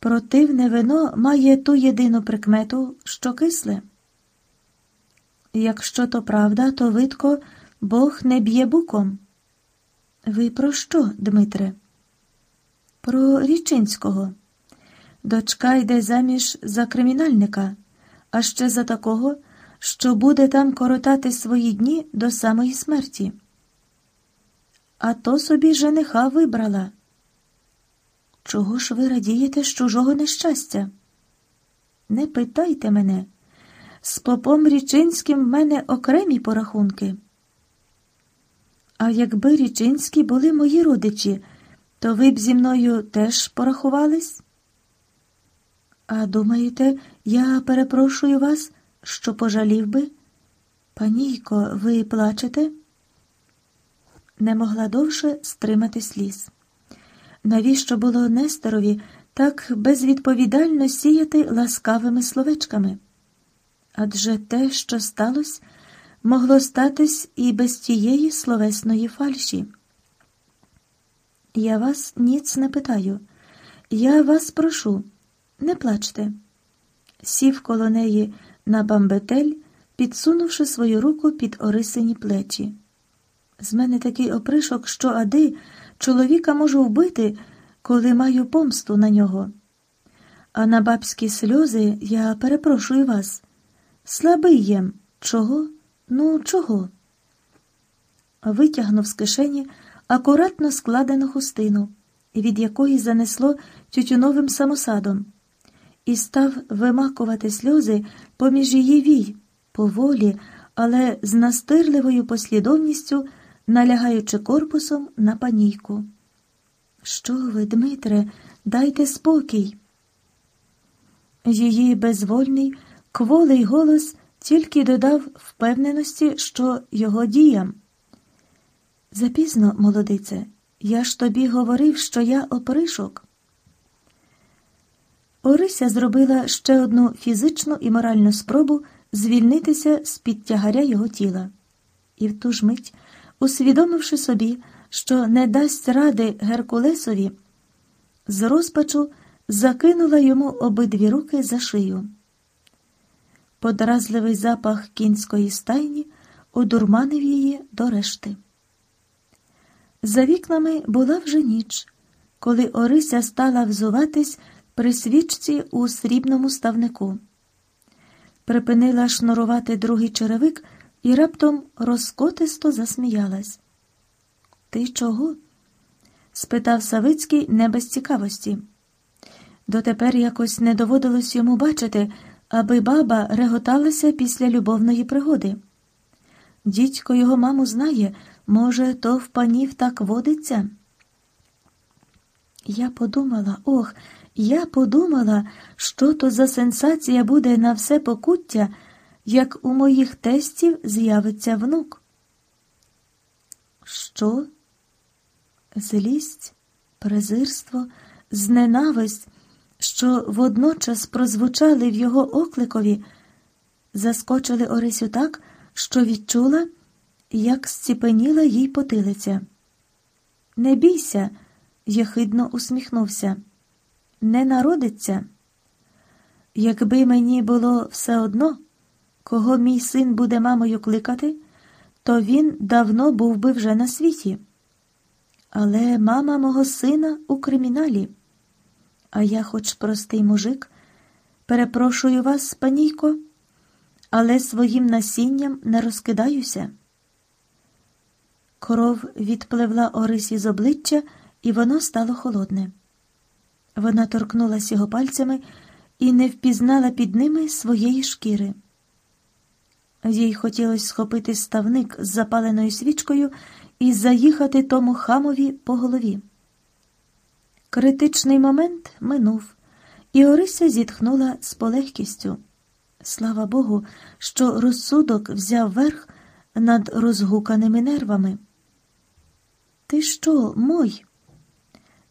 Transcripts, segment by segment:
Противне вино має ту єдину прикмету, що кисле. Якщо то правда, то видко Бог не б'є буком. Ви про що, Дмитре? Про Річинського. Дочка йде заміж за кримінальника, а ще за такого, що буде там коротати свої дні до самої смерті. А то собі жениха вибрала. Чого ж ви радієте з чужого нещастя? Не питайте мене. З попом Річинським в мене окремі порахунки. А якби Річинські були мої родичі, то ви б зі мною теж порахувались? А думаєте, я перепрошую вас, що пожалів би? Панійко, ви плачете? Не могла довше стримати сліз. Навіщо було Нестерові так безвідповідально сіяти ласкавими словечками? Адже те, що сталося, могло статись і без тієї словесної фальші. Я вас ніц не питаю, я вас прошу, не плачте. Сів коло неї на бамбетель, підсунувши свою руку під Орисині плечі. З мене такий опришок, що ади чоловіка можу вбити, коли маю помсту на нього. А на бабські сльози я перепрошую вас. Слабий єм. Чого? Ну, чого? Витягнув з кишені акуратно складену хустину, від якої занесло тютюновим самосадом, і став вимакувати сльози поміж її вій, поволі, але з настирливою послідовністю налягаючи корпусом на панійку. Що ви, Дмитре, дайте спокій. Її безвольний, кволий голос тільки додав впевненості, що його діям. Запізно, молодице, я ж тобі говорив, що я опришок. Орися зробила ще одну фізичну і моральну спробу звільнитися з під тягаря його тіла, і в ту ж мить, усвідомивши собі, що не дасть ради Геркулесові, з розпачу закинула йому обидві руки за шию. Подразливий запах кінської стайні одурманив її до решти. За вікнами була вже ніч, коли Орися стала взуватись при свічці у срібному ставнику. Припинила шнурувати другий черевик і раптом розкотисто засміялась. Ти чого? спитав Савицький не без цікавості. Дотепер якось не доводилось йому бачити, аби баба реготалася після любовної пригоди. Дідько його маму знає, може, то в панів так водиться. Я подумала, ох, я подумала, що то за сенсація буде на все покуття, як у моїх тестів з'явиться внук. Що? Злість, презирство, зненависть, що водночас прозвучали в його окликові, заскочили Орисю так, що відчула, як зціпеніла їй потилиця. Не бійся, єхидно усміхнувся. Не народиться. Якби мені було все одно, кого мій син буде мамою кликати, то він давно був би вже на світі. Але мама мого сина у криміналі. А я, хоч простий мужик, перепрошую вас, панійко, але своїм насінням не розкидаюся. Кров відпливла Орисі з обличчя, і воно стало холодне. Вона торкнулася його пальцями і не впізнала під ними своєї шкіри. Їй хотілося схопити ставник з запаленою свічкою і заїхати тому хамові по голові. Критичний момент минув, і Орися зітхнула з полегкістю. Слава Богу, що розсудок взяв верх над розгуканими нервами. Ти що, мой?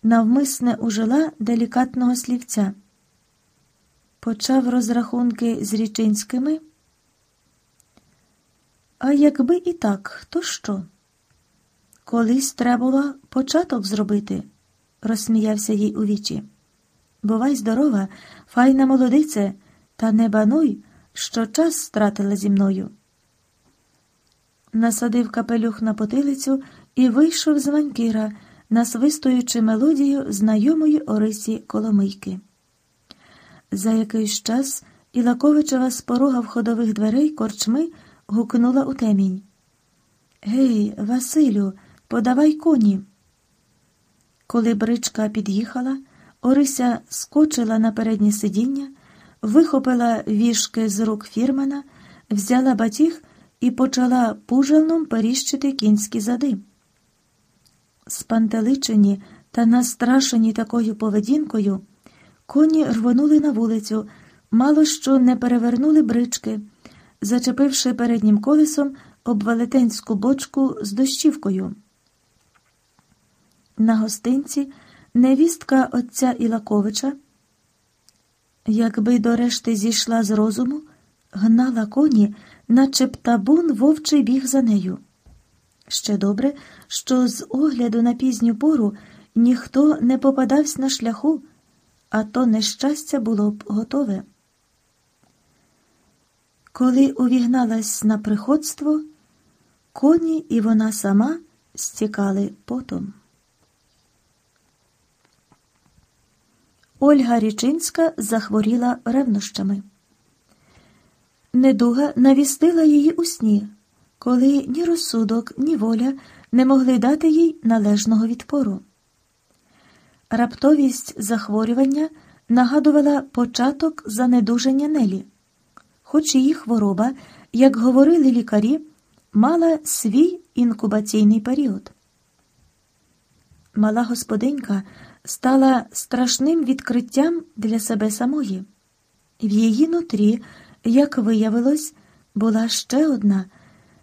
Навмисне ужила делікатного слівця. Почав розрахунки з річинськими. А якби і так, то що? Колись треба було початок зробити, розсміявся їй у вічі. бувай здорова, файна молодице, та не бануй, що час стратила зі мною. Насадив капелюх на потилицю і вийшов з ванькіра, насвистуючи мелодію знайомої Орисі Коломийки. За якийсь час Ілаковичева з порога входових дверей корчми гукнула у темінь. Гей, Василю, подавай коні. Коли бричка під'їхала, Орися скочила на переднє сидіння, вихопила вішки з рук фірмана, взяла батіг і почала пужалном періщити кінські зади. Спантеличені та настрашені такою поведінкою, коні рвонули на вулицю, мало що не перевернули брички, зачепивши переднім колесом об велетенську бочку з дощівкою. На гостинці невістка отця Ілаковича, якби до решти зійшла з розуму, гнала коні, наче б табун вовчий біг за нею. Ще добре, що з огляду на пізню пору ніхто не попадався на шляху, а то нещастя було б готове. Коли увігналась на приходство, коні і вона сама стікали потом. Ольга Річинська захворіла ревнощами. Недуга навістила її у сні, коли ні розсудок, ні воля не могли дати їй належного відпору. Раптовість захворювання нагадувала початок занедуження Нелі, хоч її хвороба, як говорили лікарі, мала свій інкубаційний період. Мала господинька стала страшним відкриттям для себе самої. В її нутрі, як виявилось, була ще одна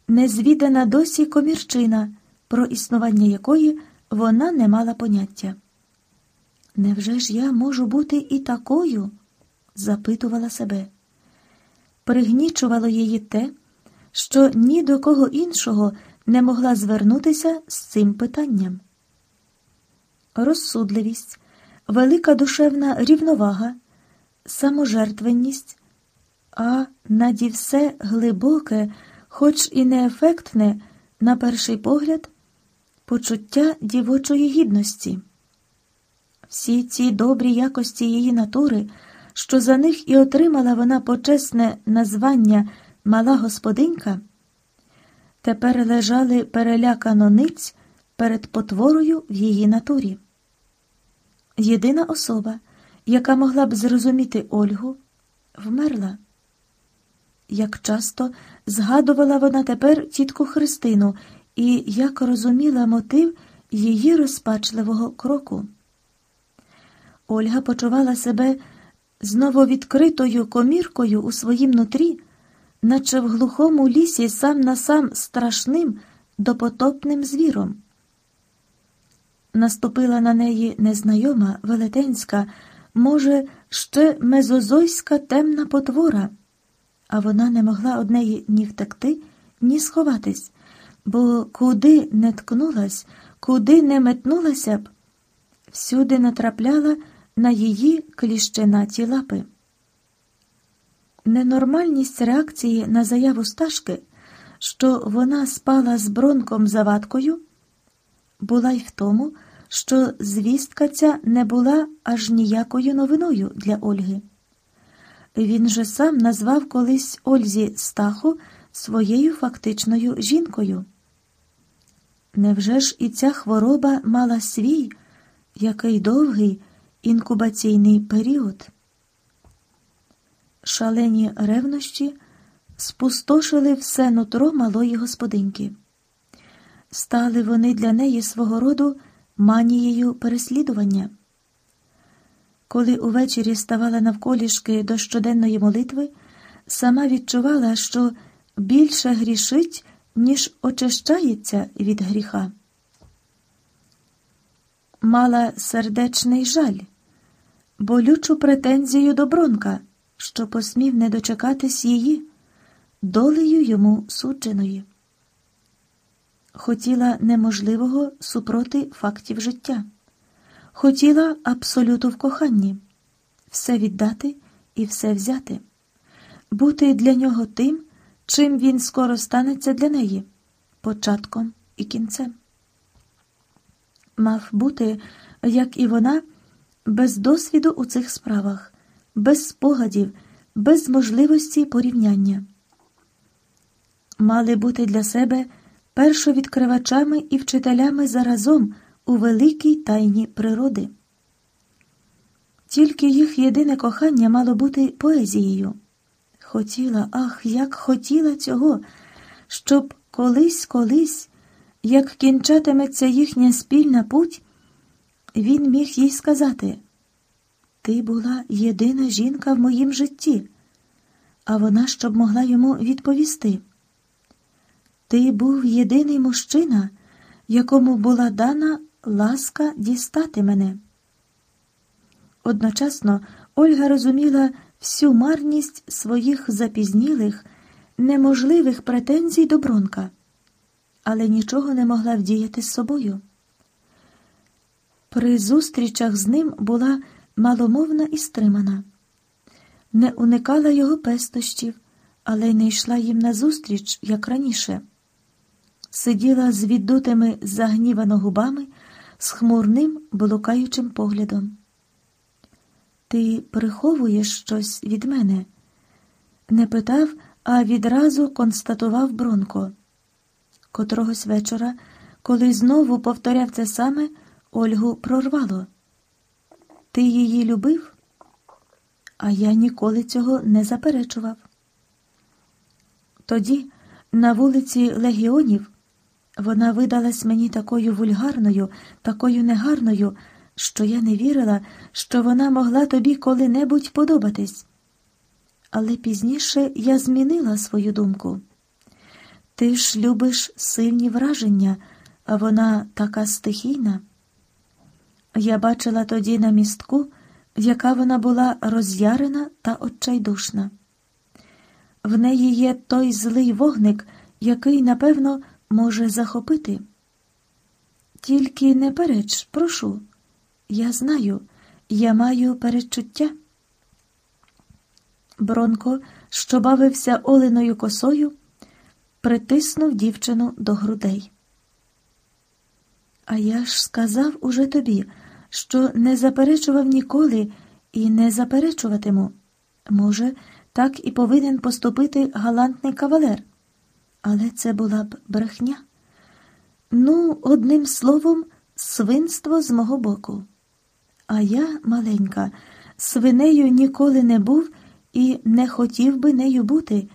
незвідана досі комірчина, про існування якої вона не мала поняття. Невже ж я можу бути і такою? запитувала себе. Пригнічувало її те, що ні до кого іншого не могла звернутися з цим питанням розсудливість, велика душевна рівновага, саможертвенність, а наді все глибоке, хоч і неефектне, на перший погляд, почуття дівочої гідності. Всі ці добрі якості її натури, що за них і отримала вона почесне названня мала господинька, тепер лежали перелякано ниць перед потворою в її натурі. Єдина особа, яка могла б зрозуміти Ольгу, вмерла. Як часто згадувала вона тепер тітку Христину і як розуміла мотив її розпачливого кроку. Ольга почувала себе знову відкритою коміркою у своїм нутрі, наче в глухому лісі сам на сам страшним допотопним звіром. Наступила на неї незнайома, велетенська, може, ще мезозойська темна потвора, а вона не могла од неї ні втекти, ні сховатись, бо куди не ткнулась, куди не метнулася б, всюди натрапляла на її кліщенаті лапи. Ненормальність реакції на заяву Сташки, що вона спала з бронком завадкою, була й в тому, що звістка ця не була аж ніякою новиною для Ольги. Він же сам назвав колись Ользі Стаху своєю фактичною жінкою. Невже ж і ця хвороба мала свій, який довгий інкубаційний період? Шалені ревнощі спустошили все нутро малої господиньки. Стали вони для неї свого роду манією переслідування. Коли увечері ставала навколішки до щоденної молитви, сама відчувала, що більше грішить, ніж очищається від гріха. Мала сердечний жаль, болючу претензію до Бронка, що посмів не дочекатись її, долею йому судженої хотіла неможливого супроти фактів життя, хотіла абсолюту в коханні, все віддати і все взяти, бути для нього тим, чим він скоро станеться для неї, початком і кінцем. Мав бути, як і вона, без досвіду у цих справах, без спогадів, без можливості порівняння. Мали бути для себе першовідкривачами і вчителями заразом у великій тайні природи. Тільки їх єдине кохання мало бути поезією. Хотіла, ах, як хотіла цього, щоб колись, колись, як кінчатиметься їхня спільна путь, він міг їй сказати: Ти була єдина жінка в моїм житті, а вона щоб могла йому відповісти. Ти був єдиний мужчина, якому була дана ласка дістати мене. Одночасно Ольга розуміла всю марність своїх запізнілих, неможливих претензій до Бронка, але нічого не могла вдіяти з собою. При зустрічах з ним була маломовна і стримана, не уникала його пестощів, але й не йшла їм назустріч, як раніше. Сиділа з віддутими загнівано губами, з хмурним, блукаючим поглядом. Ти приховуєш щось від мене? Не питав, а відразу констатував Бронко. Котрогось вечора, коли знову повторяв це саме, Ольгу прорвало. Ти її любив? А я ніколи цього не заперечував. Тоді, на вулиці Легіонів, вона видалась мені такою вульгарною, такою негарною що я не вірила, що вона могла тобі коли-небудь подобатись. Але пізніше я змінила свою думку. Ти ж любиш сильні враження, а вона така стихійна. Я бачила тоді на містку, яка вона була роз'ярена та отчайдушна. В неї є той злий вогник, який, напевно, може захопити. Тільки не переч, прошу. Я знаю, я маю передчуття. Бронко, що бавився оленою косою, притиснув дівчину до грудей. А я ж сказав уже тобі, що не заперечував ніколи і не заперечуватиму. Може, так і повинен поступити галантний кавалер. Але це була б брехня. Ну, одним словом, свинство з мого боку. А я, маленька, свинею ніколи не був і не хотів би нею бути,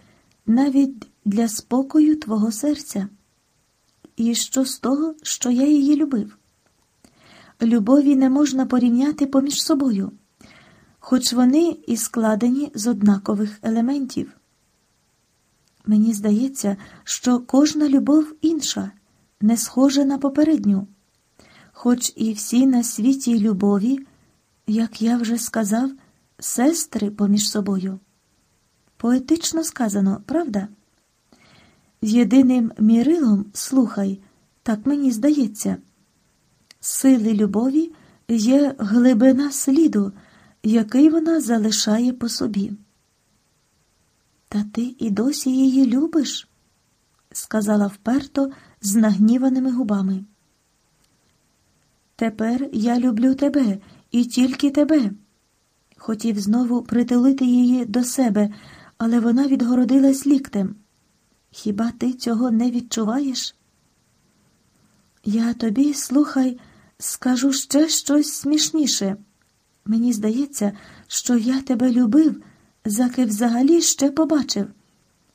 навіть для спокою твого серця. І що з того, що я її любив? Любові не можна порівняти поміж собою, хоч вони і складені з однакових елементів. Мені здається, що кожна любов інша, не схожа на попередню хоч і всі на світі любові, як я вже сказав, сестри поміж собою. Поетично сказано, правда? Єдиним мірилом, слухай, так мені здається, сили любові є глибина сліду, який вона залишає по собі. Та ти і досі її любиш, сказала вперто з нагніваними губами. Тепер я люблю тебе і тільки тебе. Хотів знову притулити її до себе, але вона відгородилась ліктем. Хіба ти цього не відчуваєш? Я тобі, слухай, скажу ще щось смішніше. Мені здається, що я тебе любив, заки взагалі ще побачив.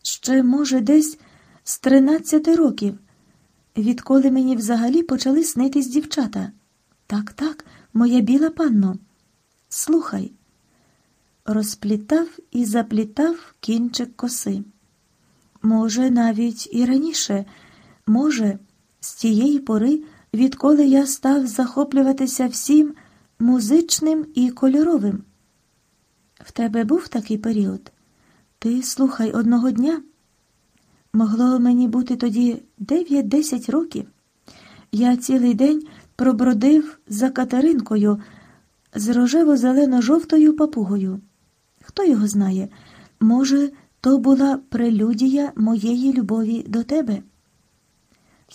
Ще, може, десь з тринадцяти років, відколи мені взагалі почали снитись дівчата. Так, так, моя біла панно, слухай. Розплітав і заплітав кінчик коси. Може, навіть і раніше, може, з тієї пори, відколи я став захоплюватися всім музичним і кольоровим. В тебе був такий період? Ти слухай одного дня. Могло мені бути тоді дев'ять-десять років. Я цілий день пробродив за Катеринкою, з рожево-зелено-жовтою папугою. Хто його знає? Може, то була прелюдія моєї любові до тебе?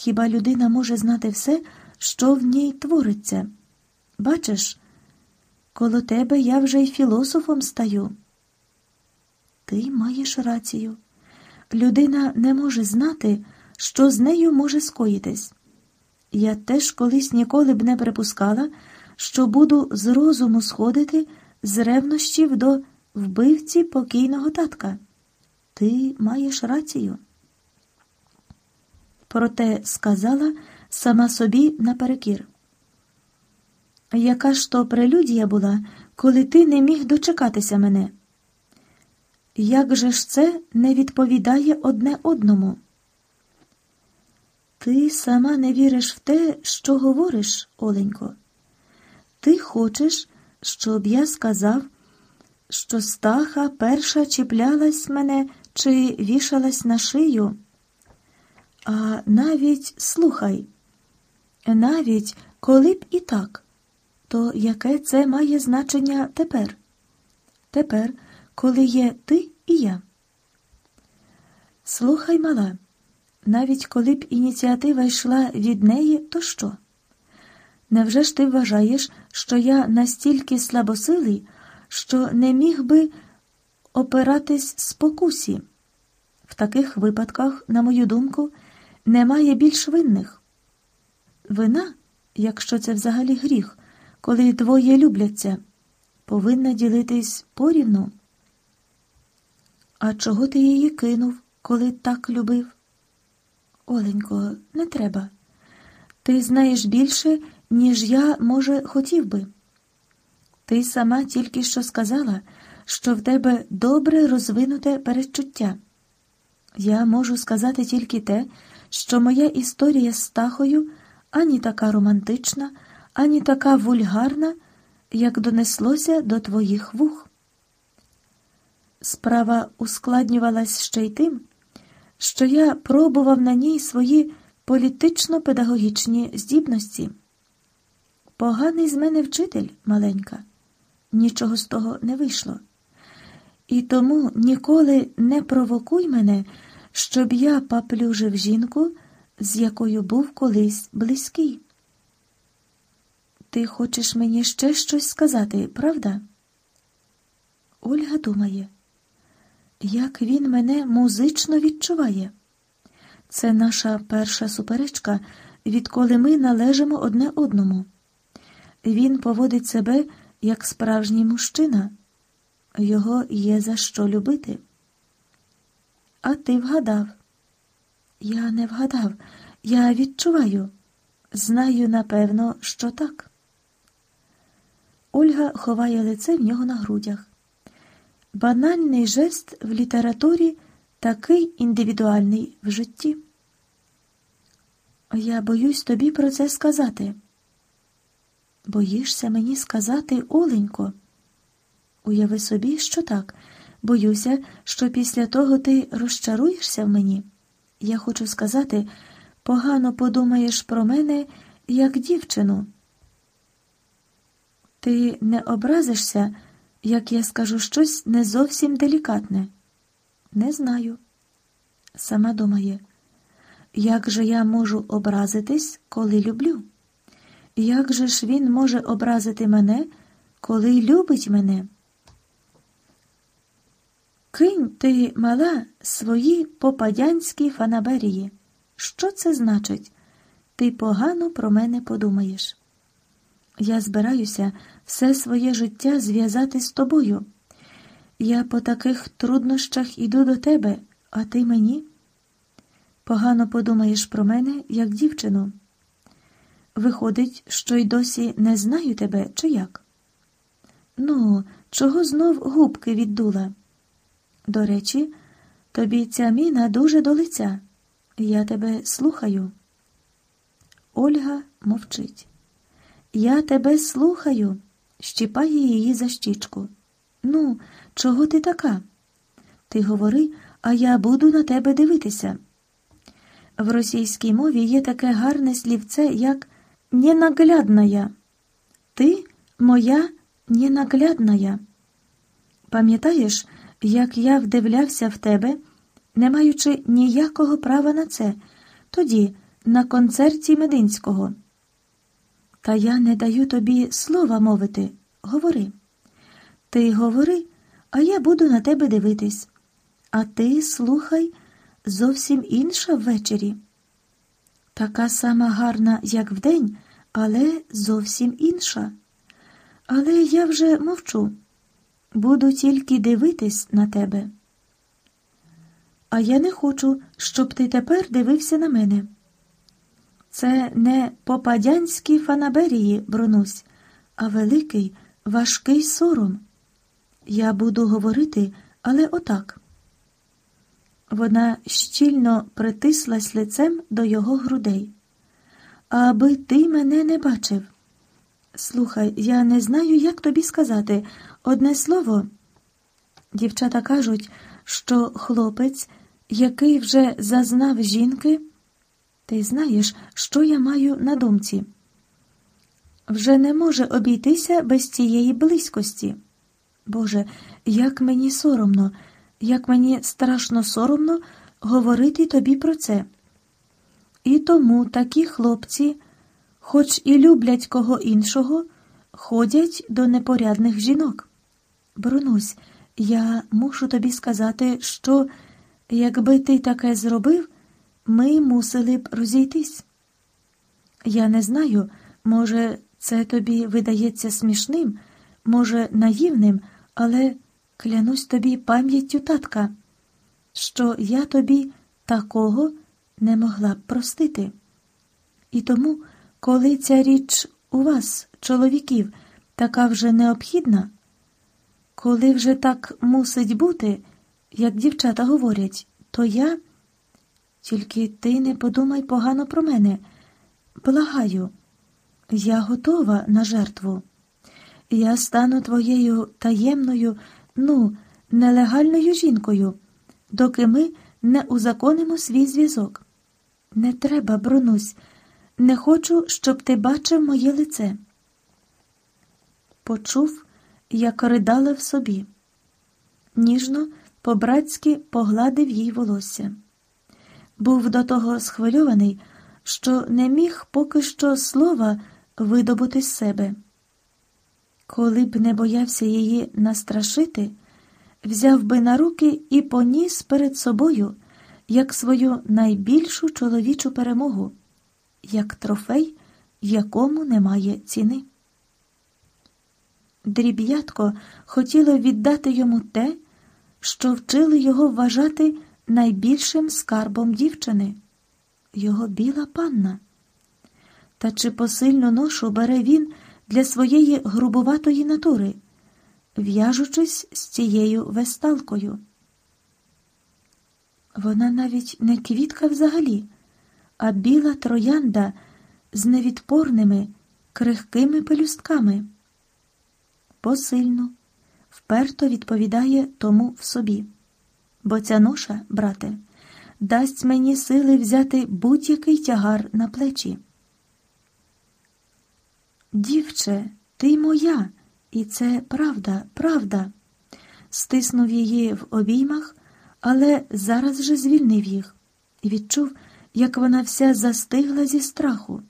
Хіба людина може знати все, що в ній твориться? Бачиш, коло тебе я вже й філософом стаю. Ти маєш рацію. Людина не може знати, що з нею може скоїтись. Я теж колись ніколи б не припускала, що буду з розуму сходити з ревнощів до вбивці покійного татка. Ти маєш рацію. Проте сказала сама собі наперекір. Яка ж то прелюдія була, коли ти не міг дочекатися мене? Як же ж це не відповідає одне одному? Ти сама не віриш в те, що говориш, Оленько. Ти хочеш, щоб я сказав, що стаха перша чіплялась мене чи вішалась на шию. А навіть слухай, навіть коли б і так, то яке це має значення тепер? Тепер, коли є ти і я. Слухай, мала, навіть коли б ініціатива йшла від неї, то що? Невже ж ти вважаєш, що я настільки слабосилий, що не міг би опиратись спокусі? В таких випадках, на мою думку, немає більш винних. Вина, якщо це взагалі гріх, коли двоє любляться, повинна ділитись порівну. А чого ти її кинув, коли так любив? Оленько, не треба. Ти знаєш більше, ніж я, може, хотів би. Ти сама тільки що сказала, що в тебе добре розвинуте передчуття. Я можу сказати тільки те, що моя історія з Стахою ані така романтична, ані така вульгарна, як донеслося до твоїх вух. Справа ускладнювалась ще й тим, що я пробував на ній свої політично-педагогічні здібності. Поганий з мене вчитель, маленька, нічого з того не вийшло. І тому ніколи не провокуй мене, щоб я поплюжив жінку, з якою був колись близький. Ти хочеш мені ще щось сказати, правда? Ольга думає, як він мене музично відчуває. Це наша перша суперечка, відколи ми належимо одне одному. Він поводить себе як справжній мужчина, його є за що любити. А ти вгадав? Я не вгадав, я відчуваю, знаю напевно, що так. Ольга ховає лице в нього на грудях. Банальний жест в літературі такий індивідуальний в житті. Я боюсь тобі про це сказати. Боїшся мені сказати, Оленько? Уяви собі, що так. Боюся, що після того ти розчаруєшся в мені. Я хочу сказати, погано подумаєш про мене як дівчину. Ти не образишся, як я скажу щось не зовсім делікатне? Не знаю. Сама думає, як же я можу образитись, коли люблю? Як же ж він може образити мене, коли любить мене? Кинь ти, мала, свої попадянські фанаберії. Що це значить? Ти погано про мене подумаєш. Я збираюся все своє життя зв'язати з тобою. Я по таких труднощах іду до тебе, а ти мені. Погано подумаєш про мене, як дівчину. Виходить, що й досі не знаю тебе, чи як? Ну, чого знов губки віддула? До речі, тобі ця міна дуже до лиця. Я тебе слухаю. Ольга мовчить. Я тебе слухаю, щіпає її за щічку. Ну, чого ти така? Ти говори, а я буду на тебе дивитися. В російській мові є таке гарне слівце, як ненаглядная. Ти моя ненаглядна. Пам'ятаєш, як я вдивлявся в тебе, не маючи ніякого права на це, тоді, на концерті Мединського. Та я не даю тобі слова мовити. Говори. Ти говори, а я буду на тебе дивитись. А ти слухай зовсім інша ввечері. Така сама гарна, як вдень, але зовсім інша. Але я вже мовчу. Буду тільки дивитись на тебе. А я не хочу, щоб ти тепер дивився на мене. Це не попадянські фанаберії, Бронусь, а великий, важкий сором. Я буду говорити, але отак. Вона щільно притислась лицем до його грудей. Аби ти мене не бачив. Слухай, я не знаю, як тобі сказати одне слово. Дівчата кажуть, що хлопець, який вже зазнав жінки, ти знаєш, що я маю на думці, вже не може обійтися без цієї близькості. Боже, як мені соромно, як мені страшно соромно говорити тобі про це. І тому такі хлопці, хоч і люблять кого іншого, ходять до непорядних жінок. Бронусь, я мушу тобі сказати, що, якби ти таке зробив, ми мусили б розійтись. Я не знаю, може, це тобі видається смішним, може, наївним, але клянусь тобі пам'яттю татка, що я тобі такого не могла б простити. І тому, коли ця річ у вас, чоловіків, така вже необхідна, коли вже так мусить бути, як дівчата говорять, то я. Тільки ти не подумай погано про мене. Благаю, я готова на жертву. Я стану твоєю таємною, ну, нелегальною жінкою, доки ми не узаконимо свій зв'язок. Не треба, Бронусь, не хочу, щоб ти бачив моє лице. Почув, як ридала в собі. Ніжно, по-братськи погладив їй волосся. Був до того схвильований, що не міг поки що слова видобути з себе. Коли б не боявся її настрашити, взяв би на руки і поніс перед собою як свою найбільшу чоловічу перемогу, як трофей, якому немає ціни. Дріб'ятко хотіло віддати йому те, що вчили його вважати найбільшим скарбом дівчини його біла панна. Та чи посильну ношу бере він для своєї грубуватої натури, в'яжучись з цією весталкою? Вона навіть не квітка взагалі, а біла троянда з невідпорними, крихкими пелюстками. Посильно, вперто відповідає тому в собі. Бо ця ноша, брате, дасть мені сили взяти будь-який тягар на плечі. Дівче, ти моя, і це правда, правда. Стиснув її в обіймах, але зараз же звільнив їх і відчув, як вона вся застигла зі страху.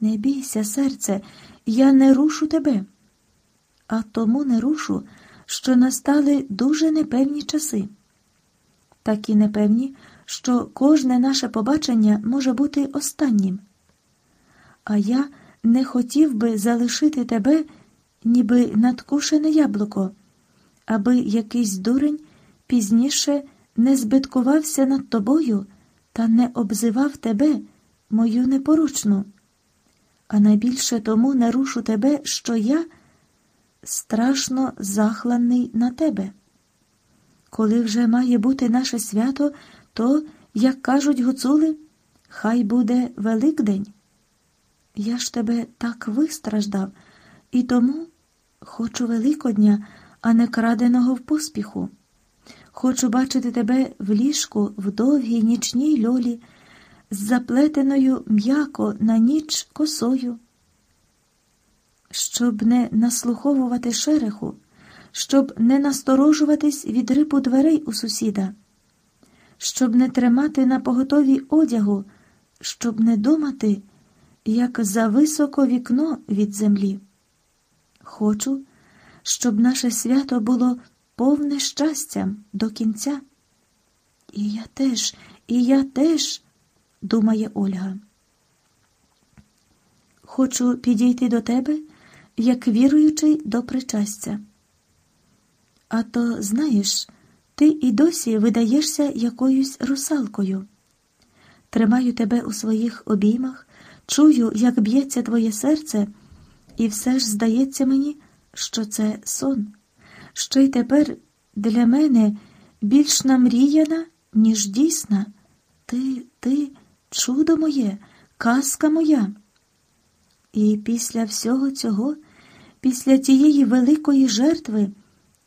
Не бійся, серце, я не рушу тебе, а тому не рушу, що настали дуже непевні часи. Такі непевні, що кожне наше побачення може бути останнім. А я не хотів би залишити тебе, ніби надкушене яблуко, аби якийсь дурень пізніше не збиткувався над тобою та не обзивав тебе, мою непоручну. А найбільше тому не рушу тебе, що я страшно захланий на тебе. Коли вже має бути наше свято, то, як кажуть гуцули, хай буде Великдень. Я ж тебе так вистраждав, і тому хочу Великодня, а не краденого в поспіху. Хочу бачити тебе в ліжку в довгій нічній льолі, з заплетеною м'яко на ніч косою. Щоб не наслуховувати шереху, щоб не насторожуватись від рипу дверей у сусіда, щоб не тримати на поготові одягу, щоб не думати, як за високо вікно від землі. Хочу, щоб наше свято було повне щастям до кінця. І я теж, і я теж, думає Ольга. Хочу підійти до тебе, як віруючий до причастя. А то, знаєш, ти і досі видаєшся якоюсь русалкою. Тримаю тебе у своїх обіймах, чую, як б'ється твоє серце, і все ж здається мені, що це сон, що й тепер для мене більш намріяна, ніж дійсна. Ти, ти, чудо моє, казка моя. І після всього цього, після тієї великої жертви,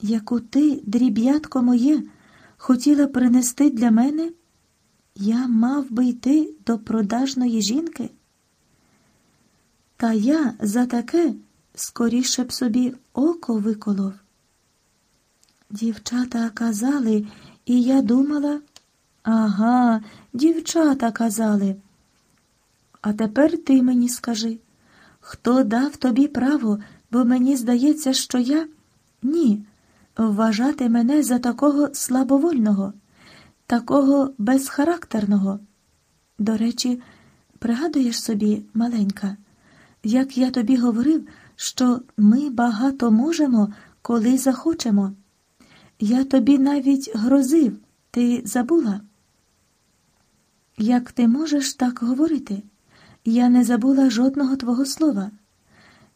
яку ти, дріб'ятко моє, хотіла принести для мене, я мав би йти до продажної жінки. Та я за таке скоріше б собі око виколов. Дівчата казали, і я думала, ага, дівчата казали. А тепер ти мені скажи, хто дав тобі право, бо мені здається, що я ні, вважати мене за такого слабовольного, такого безхарактерного. До речі, пригадуєш собі, маленька, як я тобі говорив, що ми багато можемо, коли захочемо. Я тобі навіть грозив, ти забула? Як ти можеш так говорити? Я не забула жодного твого слова.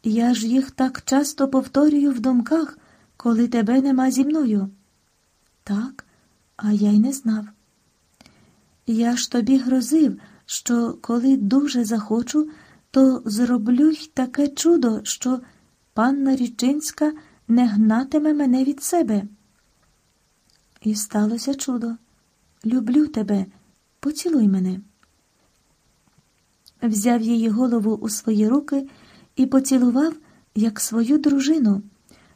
Я ж їх так часто повторюю в думках, коли тебе нема зі мною. Так, а я й не знав. Я ж тобі грозив, що коли дуже захочу, то зроблю й таке чудо, що панна Річинська не гнатиме мене від себе. І сталося чудо. Люблю тебе, поцілуй мене. Взяв її голову у свої руки і поцілував, як свою дружину,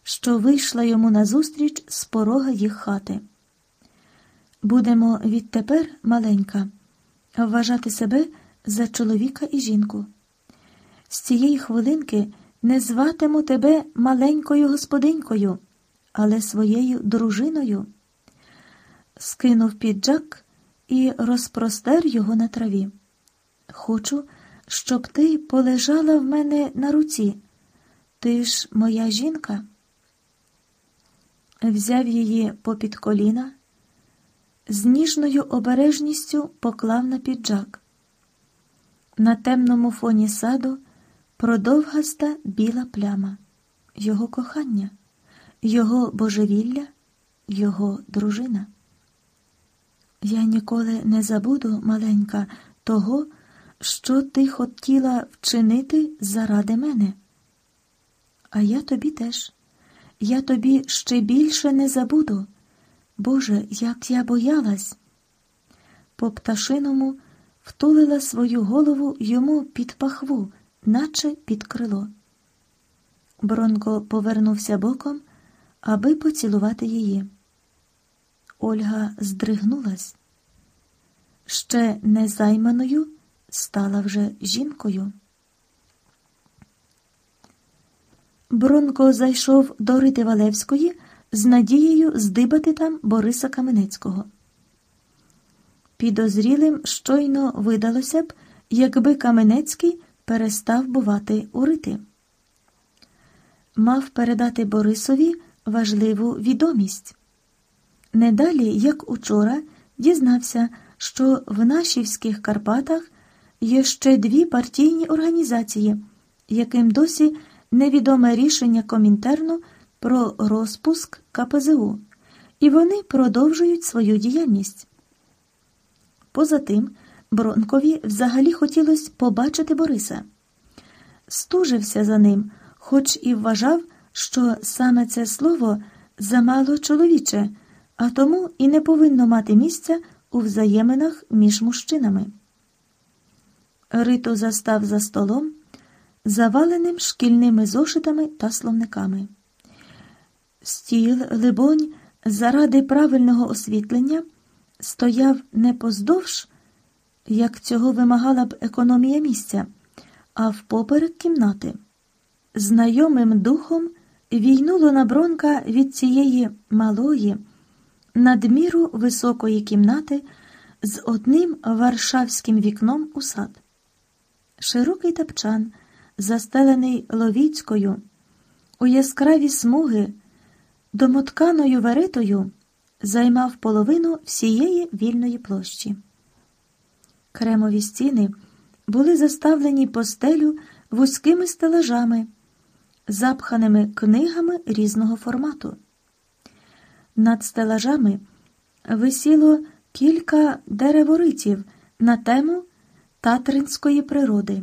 що вийшла йому назустріч з порога їх хати. Будемо відтепер, маленька, вважати себе за чоловіка і жінку. З цієї хвилинки не зватиму тебе маленькою господинькою, але своєю дружиною. Скинув піджак і розпростер його на траві. Хочу, щоб ти полежала в мене на руці. Ти ж моя жінка. Взяв її попід коліна, з ніжною обережністю поклав на піджак. На темному фоні саду продовгаста біла пляма, його кохання, його божевілля, його дружина. Я ніколи не забуду, маленька, того, що ти хотіла вчинити заради мене. А я тобі теж, я тобі ще більше не забуду. Боже, як я боялась. По пташиному втулила свою голову йому під пахву, наче під крило. Бронко повернувся боком, аби поцілувати її. Ольга здригнулась. Ще незайманою стала вже жінкою. Бронко зайшов до Рити Валевської з надією здибати там Бориса Каменецького. Підозрілим щойно видалося б, якби Каменецький перестав бувати у Рити. Мав передати Борисові важливу відомість. Недалі, як учора, дізнався, що в Нашівських Карпатах є ще дві партійні організації, яким досі невідоме рішення Комінтерну про розпуск КПЗУ, і вони продовжують свою діяльність. Поза тим, Бронкові взагалі хотілося побачити Бориса. Стужився за ним, хоч і вважав, що саме це слово замало чоловіче, а тому і не повинно мати місця у взаєминах між мужчинами. Рито застав за столом, заваленим шкільними зошитами та словниками. Стіл, либонь, заради правильного освітлення стояв не поздовж, як цього вимагала б економія місця, а впоперек кімнати. Знайомим духом війнуло на бронка від цієї малої, надміру високої кімнати з одним варшавським вікном у сад. Широкий тапчан, застелений ловіцькою, у яскраві смуги, домотканою веретою, займав половину всієї вільної площі. Кремові стіни були заставлені постелю вузькими стелажами, запханими книгами різного формату. Над стелажами висіло кілька дереворитів на тему татринської природи.